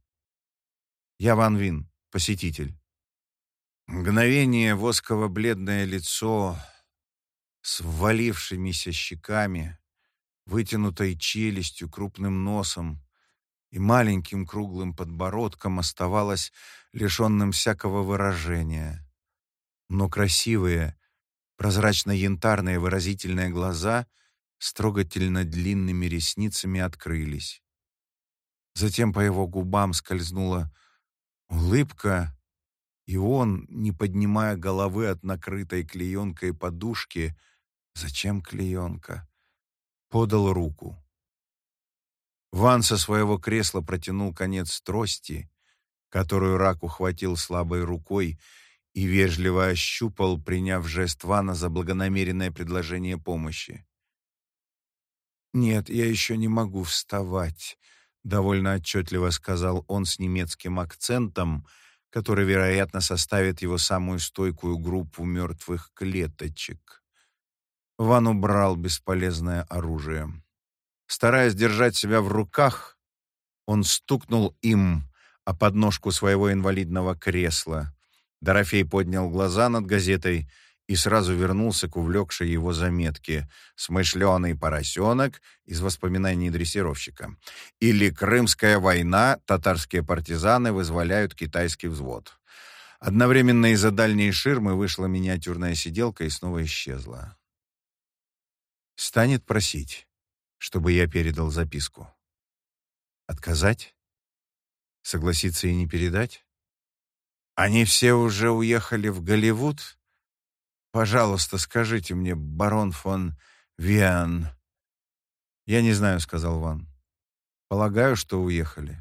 Я Ван Вин, посетитель». Мгновение восково-бледное лицо с ввалившимися щеками, вытянутой челюстью, крупным носом и маленьким круглым подбородком оставалось лишенным всякого выражения но красивые, прозрачно-янтарные выразительные глаза с трогательно длинными ресницами открылись. Затем по его губам скользнула улыбка, и он, не поднимая головы от накрытой клеенкой подушки, зачем клеенка, подал руку. Ван со своего кресла протянул конец трости, которую рак ухватил слабой рукой и вежливо ощупал, приняв жест Вана за благонамеренное предложение помощи. «Нет, я еще не могу вставать», — довольно отчетливо сказал он с немецким акцентом, который, вероятно, составит его самую стойкую группу мертвых клеточек. Ван убрал бесполезное оружие. Стараясь держать себя в руках, он стукнул им о подножку своего инвалидного кресла. Дорофей поднял глаза над газетой и сразу вернулся к увлекшей его заметке «Смышленый поросенок» из воспоминаний дрессировщика. Или «Крымская война. Татарские партизаны вызволяют китайский взвод». Одновременно из-за дальней ширмы вышла миниатюрная сиделка и снова исчезла. Станет просить, чтобы я передал записку. Отказать? Согласиться и не передать? Они все уже уехали в Голливуд? Пожалуйста, скажите мне, барон фон Виан. Я не знаю, сказал Ван. Полагаю, что уехали.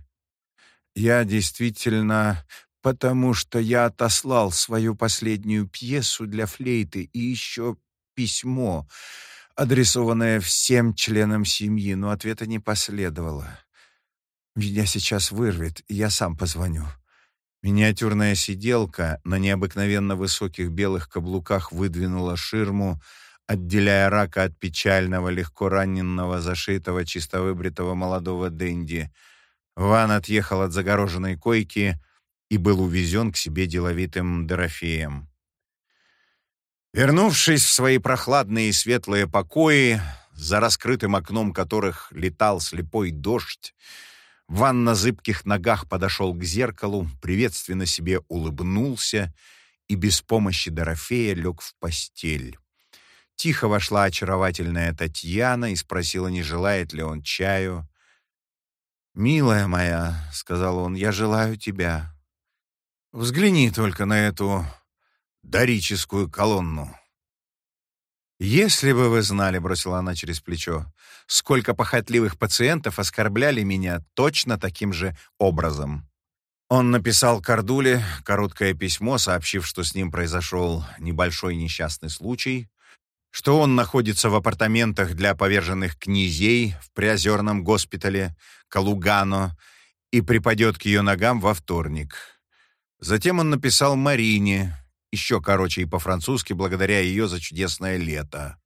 Я действительно, потому что я отослал свою последнюю пьесу для флейты и еще письмо, адресованное всем членам семьи, но ответа не последовало. Меня сейчас вырвет, и я сам позвоню. Миниатюрная сиделка на необыкновенно высоких белых каблуках выдвинула ширму, отделяя рака от печального, легко раненного, зашитого, чисто выбритого молодого денди. Ван отъехал от загороженной койки и был увезен к себе деловитым Дорофеем. Вернувшись в свои прохладные и светлые покои, за раскрытым окном которых летал слепой дождь, Ван на зыбких ногах подошел к зеркалу, приветственно себе улыбнулся и без помощи Дорофея лег в постель. Тихо вошла очаровательная Татьяна и спросила, не желает ли он чаю. «Милая моя», — сказал он, — «я желаю тебя. Взгляни только на эту дорическую колонну». «Если бы вы знали», — бросила она через плечо, «сколько похотливых пациентов оскорбляли меня точно таким же образом». Он написал Кардуле короткое письмо, сообщив, что с ним произошел небольшой несчастный случай, что он находится в апартаментах для поверженных князей в приозерном госпитале Калугано и припадет к ее ногам во вторник. Затем он написал Марине, еще короче и по-французски, благодаря ее за чудесное лето.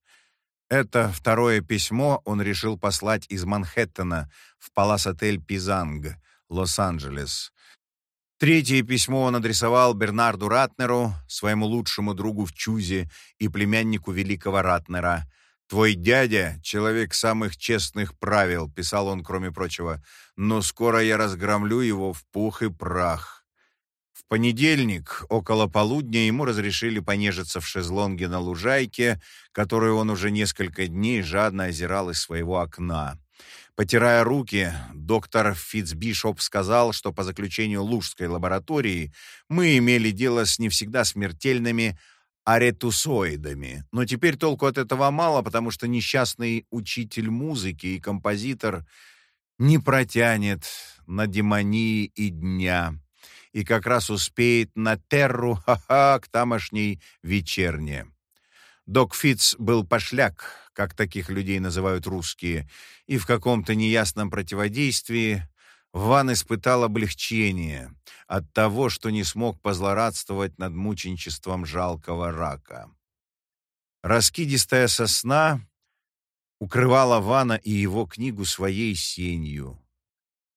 Это второе письмо он решил послать из Манхэттена в Палас-отель Пизанг, Лос-Анджелес. Третье письмо он адресовал Бернарду Ратнеру, своему лучшему другу в Чузе и племяннику великого Ратнера. «Твой дядя — человек самых честных правил», — писал он, кроме прочего, «но скоро я разгромлю его в пух и прах». Понедельник, около полудня, ему разрешили понежиться в шезлонге на лужайке, которую он уже несколько дней жадно озирал из своего окна. Потирая руки, доктор Фитцбишоп сказал, что по заключению Лужской лаборатории мы имели дело с не всегда смертельными аретусоидами. Но теперь толку от этого мало, потому что несчастный учитель музыки и композитор не протянет на демонии и дня и как раз успеет на терру ха-ха к тамошней вечерне. Док Фитц был пошляк, как таких людей называют русские, и в каком-то неясном противодействии Ван испытал облегчение от того, что не смог позлорадствовать над мученичеством жалкого рака. Раскидистая сосна укрывала Вана и его книгу своей сенью.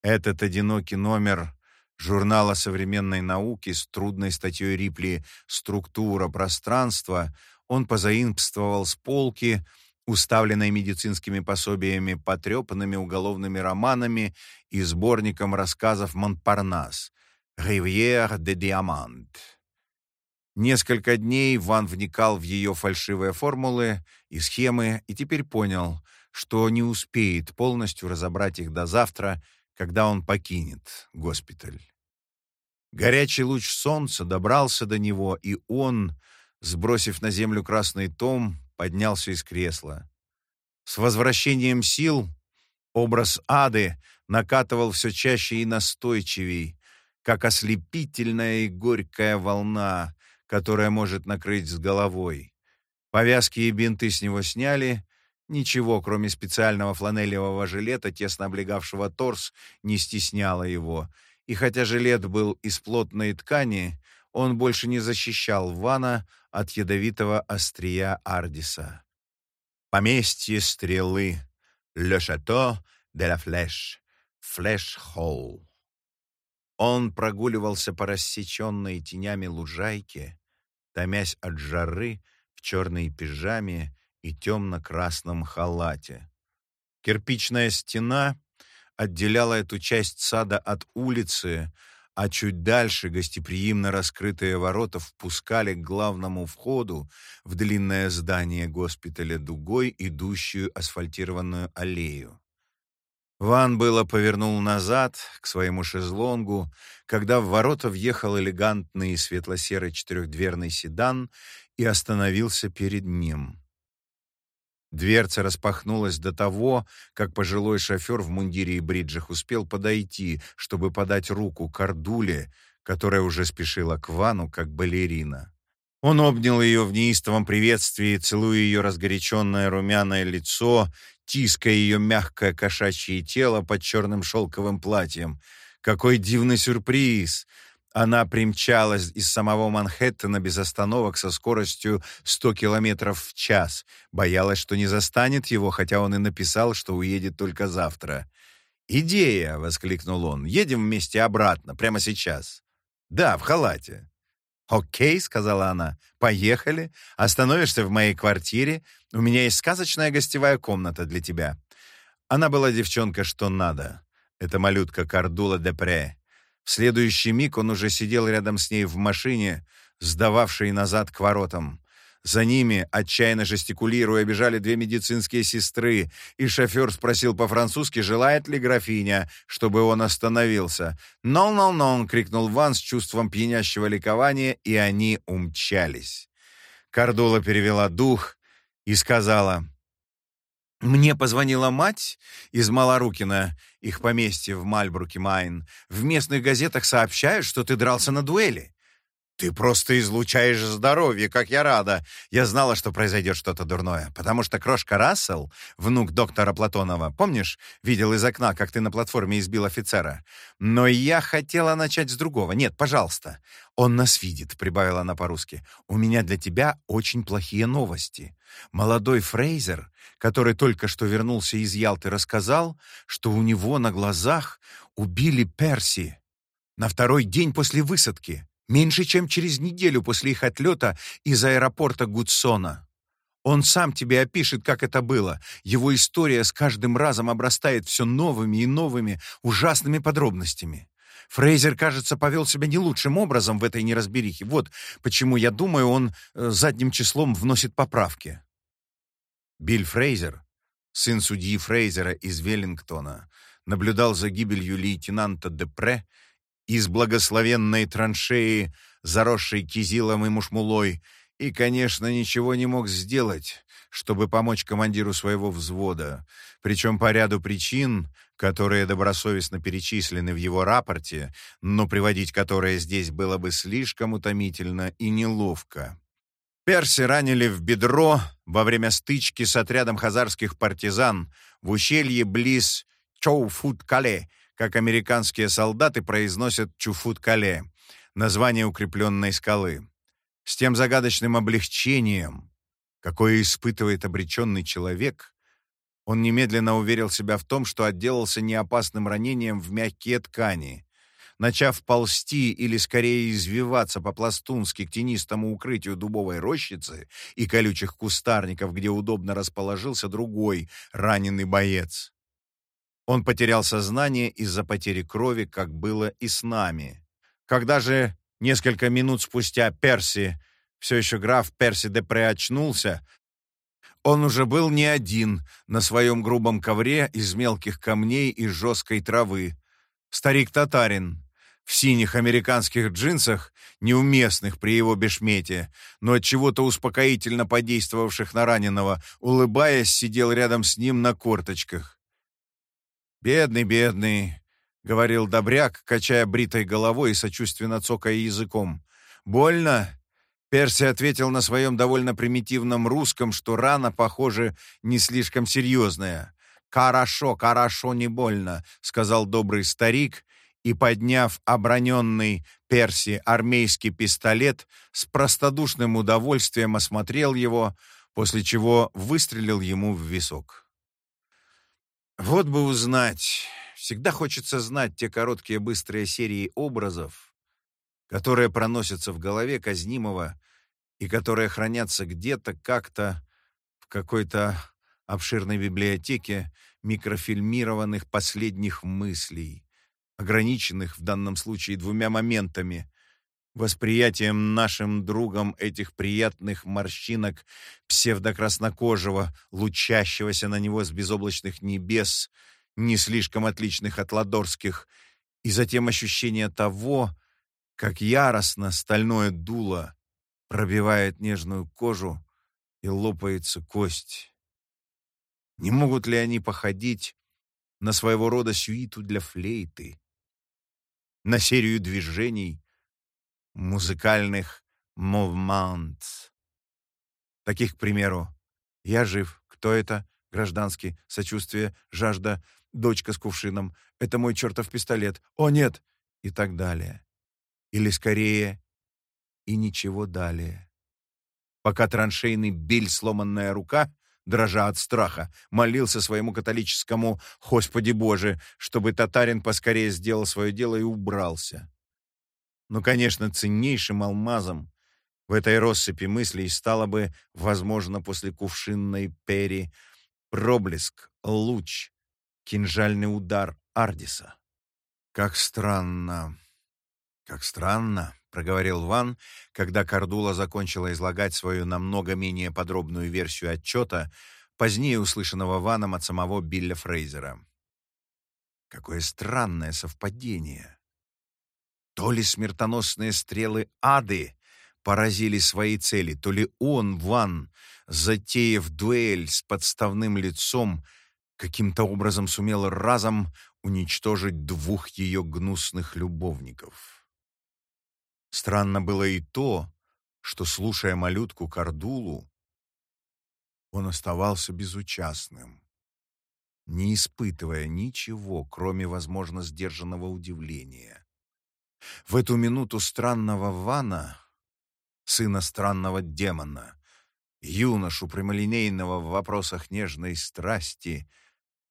Этот одинокий номер журнала современной науки с трудной статьей Рипли «Структура пространства» он позаимствовал с полки, уставленной медицинскими пособиями, потрепанными уголовными романами и сборником рассказов «Монпарнас» «Ривьер де Диамант». Несколько дней Ван вникал в ее фальшивые формулы и схемы и теперь понял, что не успеет полностью разобрать их до завтра, когда он покинет госпиталь. Горячий луч солнца добрался до него, и он, сбросив на землю красный том, поднялся из кресла. С возвращением сил образ ады накатывал все чаще и настойчивей, как ослепительная и горькая волна, которая может накрыть с головой. Повязки и бинты с него сняли, ничего, кроме специального фланелевого жилета, тесно облегавшего торс, не стесняло его, и хотя жилет был из плотной ткани, он больше не защищал Вана от ядовитого острия Ардиса. Поместье стрелы. Le Château de la Flèche. Флэш-холл. Он прогуливался по рассеченной тенями лужайке, томясь от жары в черной пижаме и темно-красном халате. Кирпичная стена отделяла эту часть сада от улицы, а чуть дальше гостеприимно раскрытые ворота впускали к главному входу в длинное здание госпиталя дугой, идущую асфальтированную аллею. Ван было повернул назад, к своему шезлонгу, когда в ворота въехал элегантный светло-серый четырехдверный седан и остановился перед ним. Дверца распахнулась до того, как пожилой шофер в мундире и бриджах успел подойти, чтобы подать руку Кардуле, которая уже спешила к Вану, как балерина. Он обнял ее в неистовом приветствии, целуя ее разгоряченное румяное лицо, тиская ее мягкое кошачье тело под черным шелковым платьем. Какой дивный сюрприз! Она примчалась из самого Манхэттена без остановок со скоростью 100 километров в час. Боялась, что не застанет его, хотя он и написал, что уедет только завтра. «Идея!» — воскликнул он. «Едем вместе обратно, прямо сейчас». «Да, в халате». «Окей», — сказала она, — «поехали. Остановишься в моей квартире. У меня есть сказочная гостевая комната для тебя». Она была девчонка, что надо. Это малютка Кардула Депре. В следующий миг он уже сидел рядом с ней в машине, сдававшей назад к воротам. За ними, отчаянно жестикулируя, бежали две медицинские сестры, и шофер спросил по-французски, желает ли графиня, чтобы он остановился. «Non-non-non!» — крикнул Ван с чувством пьянящего ликования, и они умчались. Кардула перевела дух и сказала, мне позвонила мать из Малорукина, их поместье в Мальбруке-Майн. В местных газетах сообщают, что ты дрался на дуэли. «Ты просто излучаешь здоровье, как я рада. Я знала, что произойдет что-то дурное, потому что крошка Рассел, внук доктора Платонова, помнишь, видел из окна, как ты на платформе избил офицера? Но я хотела начать с другого. Нет, пожалуйста. Он нас видит», — прибавила она по-русски. «У меня для тебя очень плохие новости. Молодой Фрейзер, который только что вернулся из Ялты, рассказал, что у него на глазах убили Перси на второй день после высадки. Меньше чем через неделю после их отлета из аэропорта Гудсона. Он сам тебе опишет, как это было. Его история с каждым разом обрастает все новыми и новыми ужасными подробностями. Фрейзер, кажется, повел себя не лучшим образом в этой неразберихе. Вот почему, я думаю, он э, задним числом вносит поправки. Билл Фрейзер, сын судьи Фрейзера из Веллингтона, наблюдал за гибелью лейтенанта Депре из благословенной траншеи, заросшей кизилом и мушмулой, и, конечно, ничего не мог сделать, чтобы помочь командиру своего взвода, причем по ряду причин, которые добросовестно перечислены в его рапорте, но приводить которые здесь было бы слишком утомительно и неловко. Перси ранили в бедро во время стычки с отрядом хазарских партизан в ущелье близ Чоуфут-Кале, как американские солдаты произносят Чуфут-Кале, название укрепленной скалы. С тем загадочным облегчением, какое испытывает обреченный человек, он немедленно уверил себя в том, что отделался неопасным ранением в мягкие ткани. Начав ползти или скорее извиваться по-пластунски к тенистому укрытию дубовой рощицы и колючих кустарников, где удобно расположился другой раненый боец. Он потерял сознание из-за потери крови, как было и с нами. Когда же несколько минут спустя Перси, все еще граф Перси де очнулся, он уже был не один на своем грубом ковре из мелких камней и жесткой травы. Старик-татарин в синих американских джинсах, неуместных при его бешмете, но от чего-то успокоительно подействовавших на раненого, улыбаясь, сидел рядом с ним на корточках. «Бедный, бедный», — говорил Добряк, качая бритой головой и сочувственно цокая языком. «Больно?» Перси ответил на своем довольно примитивном русском, что рана, похоже, не слишком серьезная. «Хорошо, хорошо, не больно», — сказал добрый старик, и, подняв оброненный Перси армейский пистолет, с простодушным удовольствием осмотрел его, после чего выстрелил ему в висок. Вот бы узнать, всегда хочется знать те короткие быстрые серии образов, которые проносятся в голове казнимого и которые хранятся где-то как-то в какой-то обширной библиотеке микрофильмированных последних мыслей, ограниченных в данном случае двумя моментами восприятием нашим другом этих приятных морщинок псевдокраснокожего, лучащегося на него с безоблачных небес, не слишком отличных от ладорских, и затем ощущение того, как яростно стальное дуло пробивает нежную кожу и лопается кость. Не могут ли они походить на своего рода сюиту для флейты, на серию движений, музыкальных movements. Таких, к примеру, «Я жив», «Кто это?» «Гражданский», «Сочувствие», «Жажда», «Дочка с кувшином», «Это мой чертов пистолет», «О, нет!» и так далее. Или скорее, и ничего далее. Пока траншейный бель сломанная рука, дрожа от страха, молился своему католическому «Господи Боже», чтобы татарин поскорее сделал свое дело и убрался. Но, конечно, ценнейшим алмазом в этой россыпи мыслей стало бы, возможно, после кувшинной пери, проблеск, луч, кинжальный удар Ардиса. «Как странно, как странно», — проговорил Ван, когда Кардула закончила излагать свою намного менее подробную версию отчета, позднее услышанного Ваном от самого Билля Фрейзера. «Какое странное совпадение!» То ли смертоносные стрелы ады поразили свои цели, то ли он, Ван, затеяв дуэль с подставным лицом, каким-то образом сумел разом уничтожить двух ее гнусных любовников. Странно было и то, что, слушая малютку Кардулу, он оставался безучастным, не испытывая ничего, кроме, возможно, сдержанного удивления. В эту минуту странного Вана, сына странного демона, юношу прямолинейного в вопросах нежной страсти,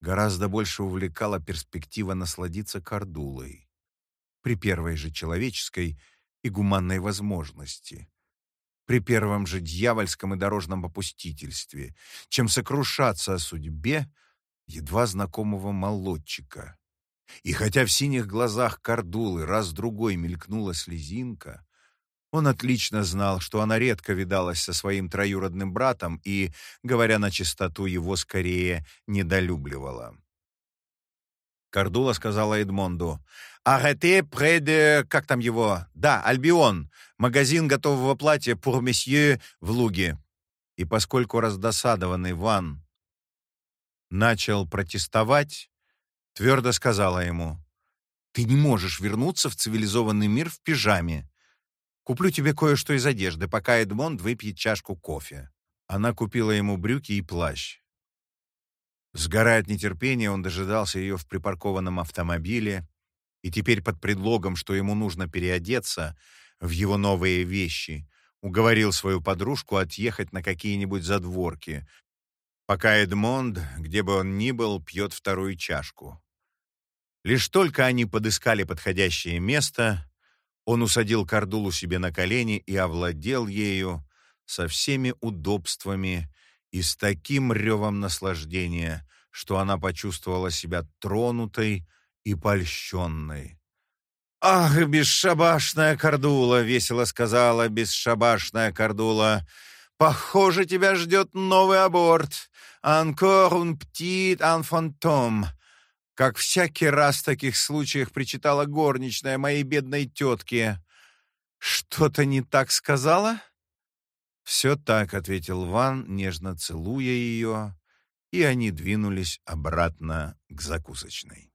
гораздо больше увлекала перспектива насладиться Кардулой при первой же человеческой и гуманной возможности, при первом же дьявольском и дорожном попустительстве, чем сокрушаться о судьбе едва знакомого молодчика, И хотя в синих глазах Кардулы раз-другой мелькнула слезинка, он отлично знал, что она редко видалась со своим троюродным братом и, говоря на чистоту, его скорее недолюбливала. Кардула сказала Эдмонду, «Арете пред... как там его? Да, Альбион, магазин готового платья pour месье в Луге». И поскольку раздосадованный Ван начал протестовать, твердо сказала ему, «Ты не можешь вернуться в цивилизованный мир в пижаме. Куплю тебе кое-что из одежды, пока Эдмонд выпьет чашку кофе». Она купила ему брюки и плащ. Сгорая от нетерпения, он дожидался ее в припаркованном автомобиле, и теперь под предлогом, что ему нужно переодеться в его новые вещи, уговорил свою подружку отъехать на какие-нибудь задворки, пока Эдмонд, где бы он ни был, пьет вторую чашку. Лишь только они подыскали подходящее место, он усадил Кардулу себе на колени и овладел ею со всеми удобствами и с таким ревом наслаждения, что она почувствовала себя тронутой и польщенной. «Ах, бесшабашная Кардула!» — весело сказала бесшабашная Кардула. «Похоже, тебя ждет новый аборт. Encore un petit enfantом». Как всякий раз в таких случаях причитала горничная моей бедной тетке. «Что-то не так сказала?» «Все так», — ответил Ван, нежно целуя ее, и они двинулись обратно к закусочной.